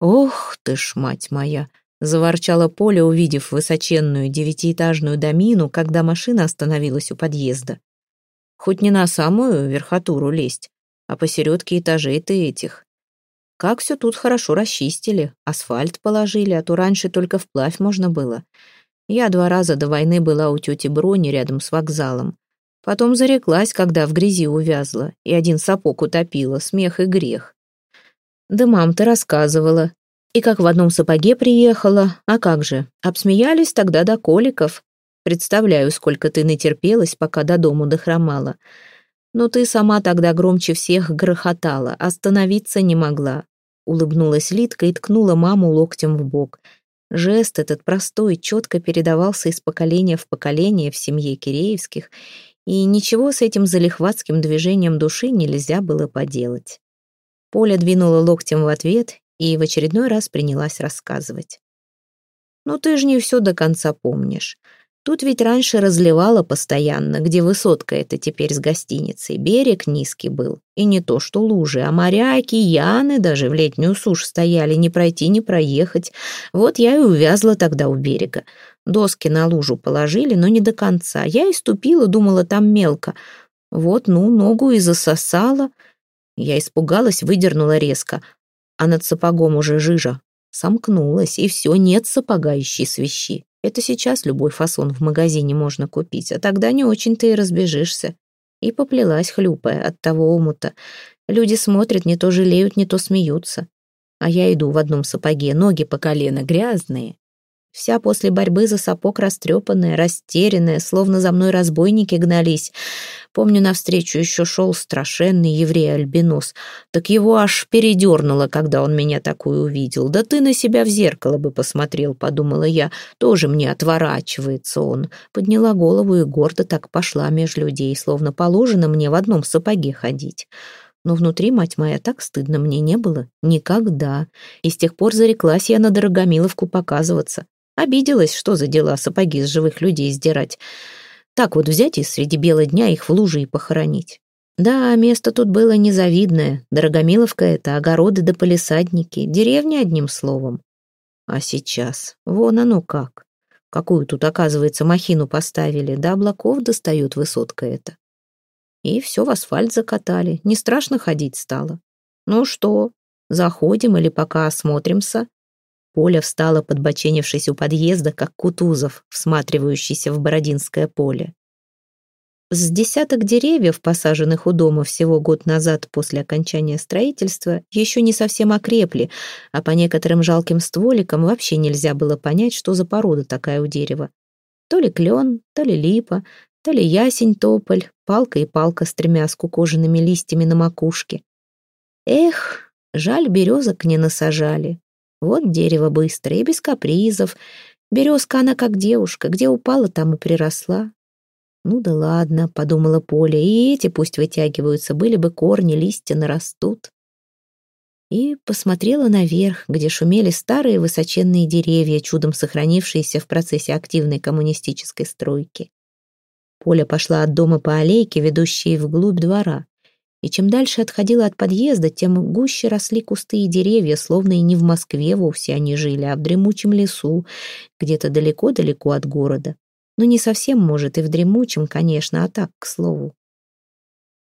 «Ох ты ж, мать моя!» — заворчала Поля, увидев высоченную девятиэтажную домину, когда машина остановилась у подъезда. «Хоть не на самую верхотуру лезть, а посередке этажей ты этих. Как все тут хорошо расчистили, асфальт положили, а то раньше только вплавь можно было. Я два раза до войны была у тети Брони рядом с вокзалом. Потом зареклась, когда в грязи увязла, и один сапог утопила, смех и грех. Да мам, ты рассказывала. И как в одном сапоге приехала, а как же, обсмеялись тогда до коликов. Представляю, сколько ты натерпелась, пока до дому дохромала. Но ты сама тогда громче всех грохотала, остановиться не могла. Улыбнулась Литка и ткнула маму локтем в бок. Жест этот простой, четко передавался из поколения в поколение в семье Киреевских, и ничего с этим залихватским движением души нельзя было поделать. Поля двинула локтем в ответ и в очередной раз принялась рассказывать. «Ну ты же не все до конца помнишь. Тут ведь раньше разливало постоянно, где высотка это теперь с гостиницей. Берег низкий был. И не то что лужи, а моря, океаны даже в летнюю сушь стояли, не пройти, не проехать. Вот я и увязла тогда у берега. Доски на лужу положили, но не до конца. Я и ступила, думала, там мелко. Вот, ну, ногу и засосала. Я испугалась, выдернула резко. А над сапогом уже жижа. Сомкнулась, и все, нет сапога, ищи свищи. Это сейчас любой фасон в магазине можно купить, а тогда не очень-то и разбежишься. И поплелась, хлюпая от того омута. Люди смотрят, не то жалеют, не то смеются. А я иду в одном сапоге, ноги по колено грязные. Вся после борьбы за сапог растрепанная, растерянная, словно за мной разбойники гнались. Помню, навстречу еще шел страшенный еврей-альбинос. Так его аж передернуло, когда он меня такую увидел. «Да ты на себя в зеркало бы посмотрел», — подумала я. «Тоже мне отворачивается он». Подняла голову и гордо так пошла меж людей, словно положено мне в одном сапоге ходить. Но внутри, мать моя, так стыдно мне не было. Никогда. И с тех пор зареклась я на Дорогомиловку показываться. Обиделась, что за дела сапоги с живых людей сдирать. Так вот взять и среди бела дня их в луже и похоронить. Да, место тут было незавидное. Дорогомиловка — это огороды да полисадники, деревня одним словом. А сейчас, вон оно как. Какую тут, оказывается, махину поставили, до облаков достают высотка эта. И все в асфальт закатали, не страшно ходить стало. Ну что, заходим или пока осмотримся? Поля встала, подбоченившись у подъезда, как Кутузов, всматривающийся в Бородинское поле. С десяток деревьев, посаженных у дома всего год назад после окончания строительства, еще не совсем окрепли, а по некоторым жалким стволикам вообще нельзя было понять, что за порода такая у дерева. То ли клен, то ли липа, то ли ясень-тополь, палка и палка с тремя скукоженными листьями на макушке. Эх, жаль, березок не насажали. Вот дерево быстрое и без капризов. Березка она как девушка, где упала, там и приросла. Ну да ладно, подумала Поля, и эти пусть вытягиваются, были бы корни, листья нарастут. И посмотрела наверх, где шумели старые высоченные деревья, чудом сохранившиеся в процессе активной коммунистической стройки. Поля пошла от дома по аллейке, ведущей вглубь двора и чем дальше отходила от подъезда, тем гуще росли кусты и деревья, словно и не в Москве вовсе они жили, а в дремучем лесу, где-то далеко-далеко от города. Но не совсем, может, и в дремучем, конечно, а так, к слову.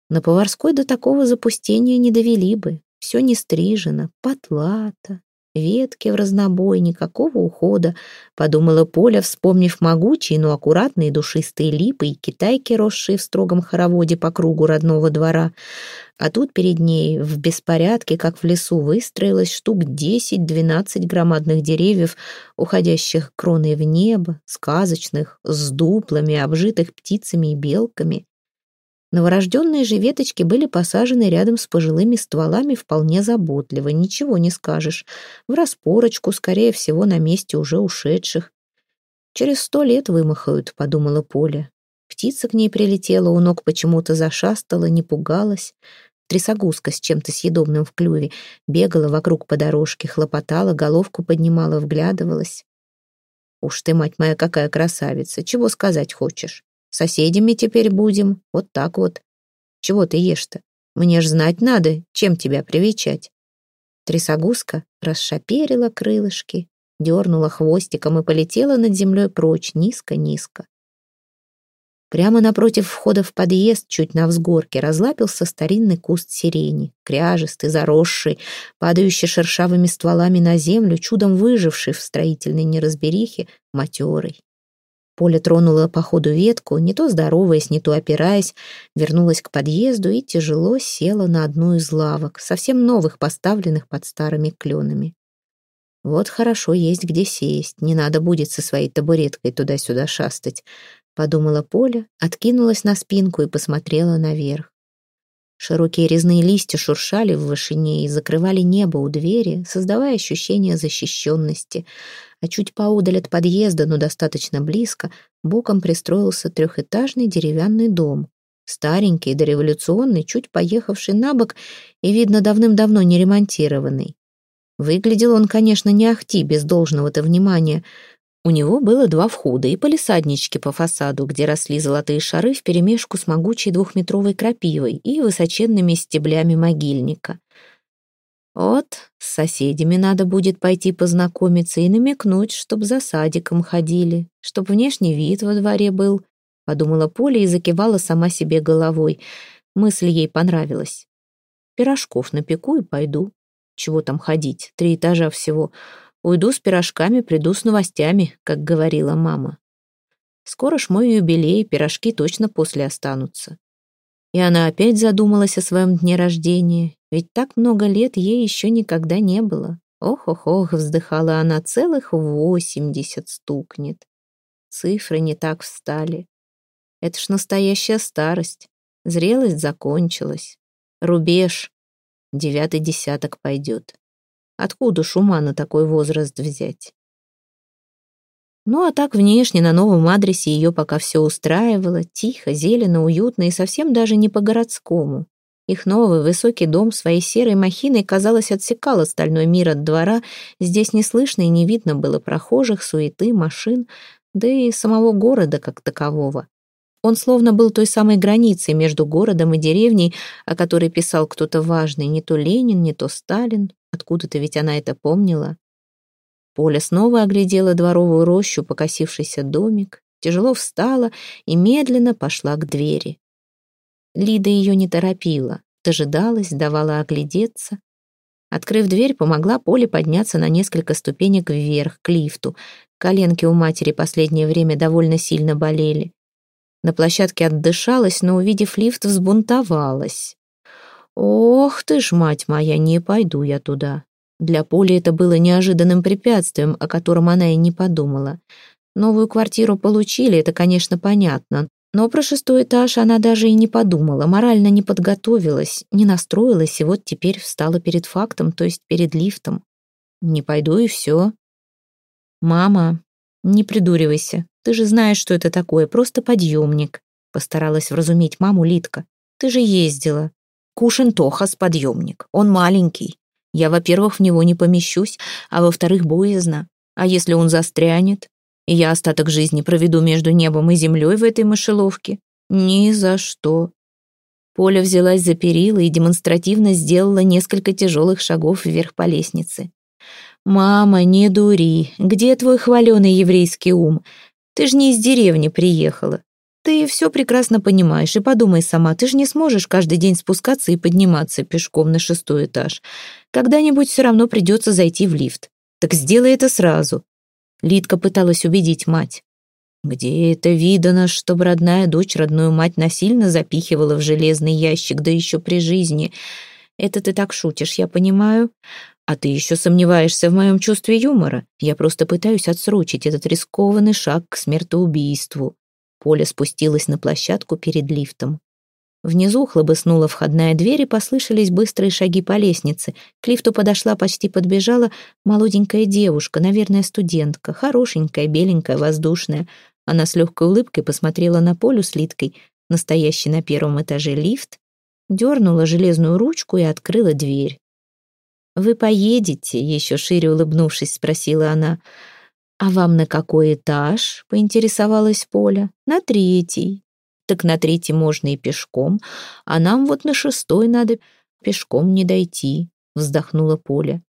На Поварской до такого запустения не довели бы. Все не стрижено, потлато, Ветки в разнобой, никакого ухода, подумала Поля, вспомнив могучие, но аккуратные душистые липы и китайки, росшие в строгом хороводе по кругу родного двора. А тут перед ней в беспорядке, как в лесу, выстроилось штук десять-двенадцать громадных деревьев, уходящих кроной в небо, сказочных, с дуплами, обжитых птицами и белками. Новорожденные же веточки были посажены рядом с пожилыми стволами вполне заботливо, ничего не скажешь. В распорочку, скорее всего, на месте уже ушедших. «Через сто лет вымахают», — подумала Поля. Птица к ней прилетела, у ног почему-то зашастала, не пугалась. Трясогузка с чем-то съедобным в клюве бегала вокруг по дорожке, хлопотала, головку поднимала, вглядывалась. «Уж ты, мать моя, какая красавица! Чего сказать хочешь?» Соседями теперь будем, вот так вот. Чего ты ешь-то? Мне ж знать надо, чем тебя привечать. Трясогузка расшаперила крылышки, дернула хвостиком и полетела над землей прочь, низко-низко. Прямо напротив входа в подъезд, чуть на взгорке, разлапился старинный куст сирени, кряжистый, заросший, падающий шершавыми стволами на землю, чудом выживший в строительной неразберихе, матерый. Поля тронула по ходу ветку, не то здороваясь, не то опираясь, вернулась к подъезду и тяжело села на одну из лавок, совсем новых, поставленных под старыми кленами. Вот хорошо есть где сесть, не надо будет со своей табуреткой туда-сюда шастать подумала Поля, откинулась на спинку и посмотрела наверх. Широкие резные листья шуршали в вышине и закрывали небо у двери, создавая ощущение защищенности. А чуть поудаль от подъезда, но достаточно близко, боком пристроился трехэтажный деревянный дом. Старенький, дореволюционный, чуть поехавший на бок и, видно, давным-давно не ремонтированный. Выглядел он, конечно, не ахти, без должного-то внимания — у него было два входа и полисаднички по фасаду, где росли золотые шары вперемешку с могучей двухметровой крапивой и высоченными стеблями могильника. Вот, с соседями надо будет пойти познакомиться и намекнуть, чтоб за садиком ходили, чтоб внешний вид во дворе был, подумала Поля и закивала сама себе головой. Мысль ей понравилась. Пирожков напеку и пойду. Чего там ходить, три этажа всего — Уйду с пирожками, приду с новостями, как говорила мама. Скоро ж мой юбилей, пирожки точно после останутся. И она опять задумалась о своем дне рождения, ведь так много лет ей еще никогда не было. Ох-ох-ох, вздыхала она, целых восемьдесят стукнет. Цифры не так встали. Это ж настоящая старость. Зрелость закончилась. Рубеж. Девятый десяток пойдет. Откуда шума на такой возраст взять? Ну а так внешне на новом адресе ее пока все устраивало, тихо, зелено, уютно и совсем даже не по-городскому. Их новый высокий дом своей серой махиной, казалось, отсекал остальной мир от двора, здесь не слышно и не видно было прохожих, суеты, машин, да и самого города как такового. Он словно был той самой границей между городом и деревней, о которой писал кто-то важный, не то Ленин, не то Сталин, Откуда-то ведь она это помнила. Поля снова оглядела дворовую рощу, покосившийся домик, тяжело встала и медленно пошла к двери. Лида ее не торопила, дожидалась, давала оглядеться. Открыв дверь, помогла Поле подняться на несколько ступенек вверх, к лифту. Коленки у матери последнее время довольно сильно болели. На площадке отдышалась, но, увидев лифт, взбунтовалась. «Ох ты ж, мать моя, не пойду я туда». Для Поли это было неожиданным препятствием, о котором она и не подумала. Новую квартиру получили, это, конечно, понятно, но про шестой этаж она даже и не подумала, морально не подготовилась, не настроилась, и вот теперь встала перед фактом, то есть перед лифтом. «Не пойду и все». «Мама, не придуривайся, ты же знаешь, что это такое, просто подъемник», постаралась вразумить маму Литка. «Ты же ездила». Кушин Тохас подъемник. Он маленький. Я, во-первых, в него не помещусь, а во-вторых, боязно. А если он застрянет? И я остаток жизни проведу между небом и землей в этой мышеловке? Ни за что. Поля взялась за перила и демонстративно сделала несколько тяжелых шагов вверх по лестнице. «Мама, не дури. Где твой хваленый еврейский ум? Ты ж не из деревни приехала. Ты все прекрасно понимаешь, и подумай сама, ты же не сможешь каждый день спускаться и подниматься пешком на шестой этаж. Когда-нибудь все равно придется зайти в лифт. Так сделай это сразу. Лидка пыталась убедить мать. Где это видано, чтобы родная дочь родную мать насильно запихивала в железный ящик, да еще при жизни? Это ты так шутишь, я понимаю. А ты еще сомневаешься в моем чувстве юмора. Я просто пытаюсь отсрочить этот рискованный шаг к смертоубийству. Поля спустилась на площадку перед лифтом. Внизу хлобыснула входная дверь и послышались быстрые шаги по лестнице. К лифту подошла, почти подбежала молоденькая девушка, наверное, студентка, хорошенькая, беленькая, воздушная. Она с легкой улыбкой посмотрела на Полю с Литкой, настоящий на первом этаже лифт, дернула железную ручку и открыла дверь. «Вы поедете?» — еще шире улыбнувшись, спросила она. «А вам на какой этаж?» — поинтересовалась Поля. «На третий». «Так на третий можно и пешком, а нам вот на шестой надо пешком не дойти. — вздохнула Поля.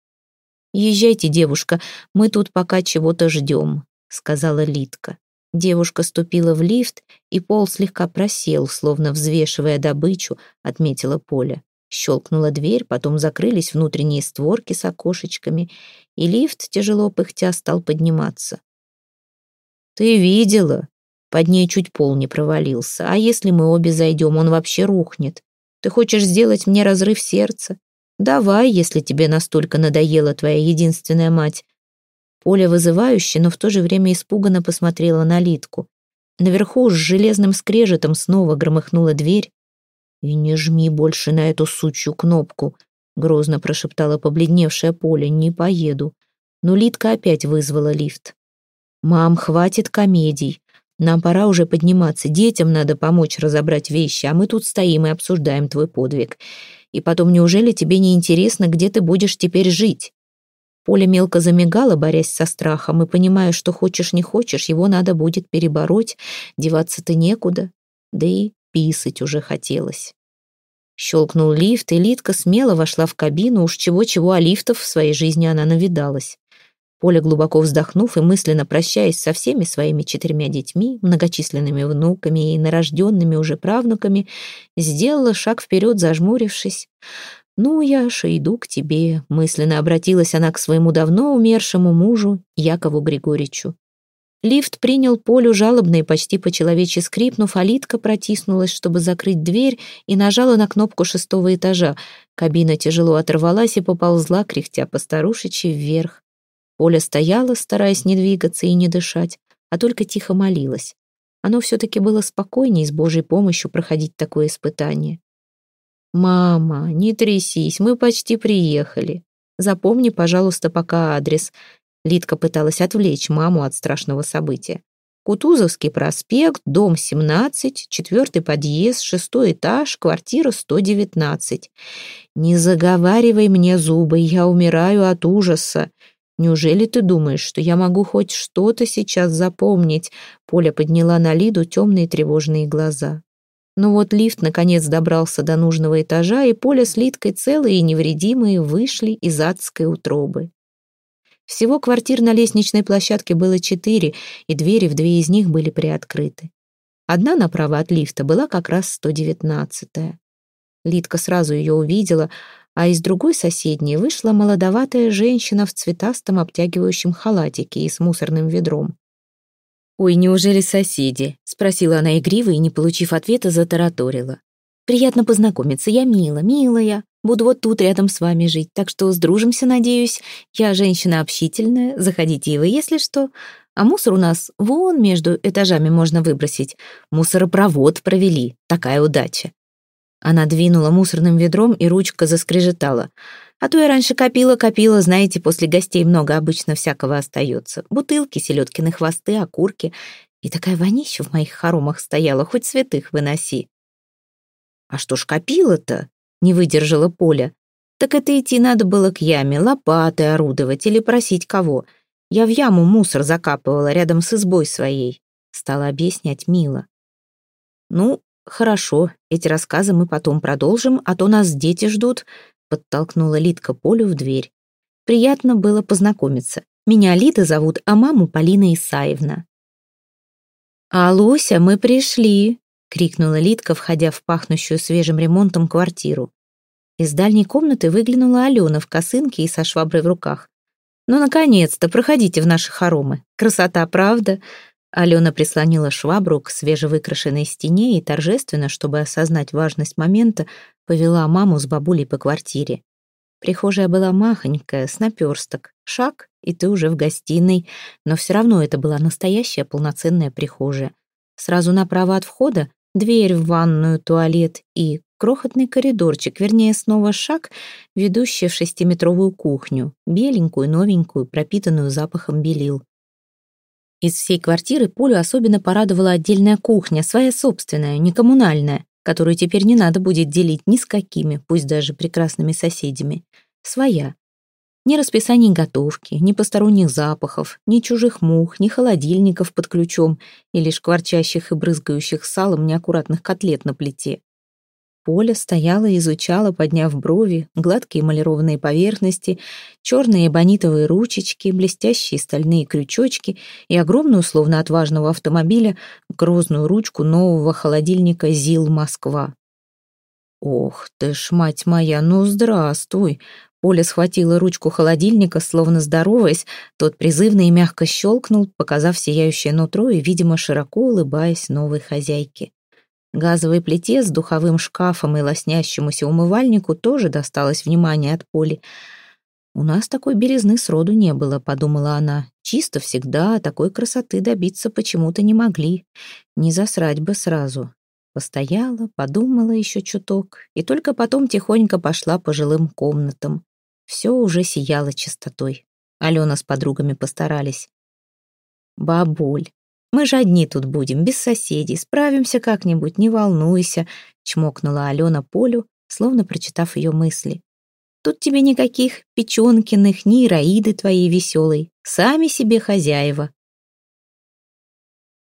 «Езжайте, девушка, мы тут пока чего-то ждем», — сказала Литка. Девушка ступила в лифт, и пол слегка просел, словно взвешивая добычу, отметила Поля. Щелкнула дверь, потом закрылись внутренние створки с окошечками, и лифт, тяжело пыхтя, стал подниматься. «Ты видела?» Под ней чуть пол не провалился. «А если мы обе зайдем, он вообще рухнет. Ты хочешь сделать мне разрыв сердца? Давай, если тебе настолько надоела твоя единственная мать». Поля вызывающе, но в то же время испуганно посмотрела на Литку. Наверху с железным скрежетом снова громыхнула дверь. «И не жми больше на эту сучью кнопку», — грозно прошептала побледневшая Поля. «Не поеду». Но Литка опять вызвала лифт. «Мам, хватит комедий. Нам пора уже подниматься. Детям надо помочь разобрать вещи, а мы тут стоим и обсуждаем твой подвиг. И потом, неужели тебе не интересно, где ты будешь теперь жить?» Поля мелко замигала, борясь со страхом, и понимая, что хочешь не хочешь, его надо будет перебороть, деваться-то некуда, да и писать уже хотелось. Щелкнул лифт, и Литка смело вошла в кабину, уж чего-чего, а лифтов в своей жизни она навидалась. Поля, глубоко вздохнув и мысленно прощаясь со всеми своими четырьмя детьми, многочисленными внуками и нарожденными уже правнуками, сделала шаг вперед, зажмурившись. «Ну, Яша, иду к тебе», — мысленно обратилась она к своему давно умершему мужу Якову Григорьевичу. Лифт принял Полю жалобно и почти по-человечески скрипнув, а Литка протиснулась, чтобы закрыть дверь, и нажала на кнопку шестого этажа. Кабина тяжело оторвалась и поползла, кряхтя по старушечи, вверх. Оля стояла, стараясь не двигаться и не дышать, а только тихо молилась. Оно все-таки было спокойнее с Божьей помощью проходить такое испытание. «Мама, не трясись, мы почти приехали. Запомни, пожалуйста, пока адрес». Лидка пыталась отвлечь маму от страшного события. Кутузовский проспект, дом 17, четвертый подъезд, шестой этаж, квартира 119. «Не заговаривай мне зубы, я умираю от ужаса. Неужели ты думаешь, что я могу хоть что-то сейчас запомнить?» Поля подняла на Лиду темные тревожные глаза. Ну вот лифт наконец добрался до нужного этажа, и Поля с Лидкой целые и невредимые вышли из адской утробы. Всего квартир на лестничной площадке было четыре, и двери в две из них были приоткрыты. Одна направо от лифта была как раз 119-я. Лидка сразу ее увидела, а из другой соседней вышла молодоватая женщина в цветастом обтягивающем халатике и с мусорным ведром. «Ой, неужели соседи?» — спросила она игриво и, не получив ответа, затараторила. «Приятно познакомиться, я Мила, милая. Буду вот тут рядом с вами жить, так что сдружимся, надеюсь. Я женщина общительная, заходите и вы, если что. А мусор у нас вон между этажами можно выбросить. Мусоропровод провели, такая удача. Она двинула мусорным ведром, и ручка заскрежетала. А то я раньше копила-копила, знаете, после гостей много обычно всякого остается. Бутылки, селедкины хвосты, окурки. И такая вонища в моих хоромах стояла, хоть святых выноси. «А что ж копила-то?» — не выдержала Поля. «Так это идти надо было к яме, лопатой орудовать или просить кого. Я в яму мусор закапывала рядом с избой своей», — стала объяснять Мила. «Ну, «Хорошо, эти рассказы мы потом продолжим, а то нас дети ждут», подтолкнула Литка Полю в дверь. «Приятно было познакомиться. Меня Лида зовут, а маму Полина Исаевна». «Алуся, мы пришли!» — крикнула Литка, входя в пахнущую свежим ремонтом квартиру. Из дальней комнаты выглянула Алена в косынке и со шваброй в руках. «Ну, наконец-то, проходите в наши хоромы. Красота, правда?» Алена прислонила швабру к свежевыкрашенной стене и торжественно, чтобы осознать важность момента, повела маму с бабулей по квартире. Прихожая была махонькая, с наперсток. Шаг, и ты уже в гостиной. Но все равно это была настоящая полноценная прихожая. Сразу направо от входа дверь в ванную, туалет и крохотный коридорчик, вернее, снова шаг, ведущий в шестиметровую кухню, беленькую, новенькую, пропитанную запахом белил. Из всей квартиры Полю особенно порадовала отдельная кухня, своя собственная, не коммунальная, которую теперь не надо будет делить ни с какими, пусть даже прекрасными соседями. Своя. Ни расписаний готовки, ни посторонних запахов, ни чужих мух, ни холодильников под ключом и лишь кворчащих и брызгающих салом неаккуратных котлет на плите. Поля стояла и изучала, подняв брови, гладкие эмалированные поверхности, черные эбонитовые ручечки, блестящие стальные крючочки и огромную, словно отважного автомобиля, грозную ручку нового холодильника «ЗИЛ Москва». «Ох ты ж, мать моя, ну здравствуй!» Поля схватила ручку холодильника, словно здороваясь, тот призывно и мягко щелкнул, показав сияющее нутро и, видимо, широко улыбаясь новой хозяйке. Газовой плите с духовым шкафом и лоснящемуся умывальнику тоже досталось внимание от Поли. «У нас такой белизны сроду не было», — подумала она. «Чисто всегда, такой красоты добиться почему-то не могли. Не засрать бы сразу». Постояла, подумала еще чуток, и только потом тихонько пошла по жилым комнатам. Все уже сияло чистотой. Алена с подругами постарались. «Бабуль, мы же одни тут будем, без соседей, справимся как-нибудь, не волнуйся», чмокнула Алена Полю, словно прочитав ее мысли. «Тут тебе никаких Печенкиных, ни Ираиды твоей веселой, сами себе хозяева».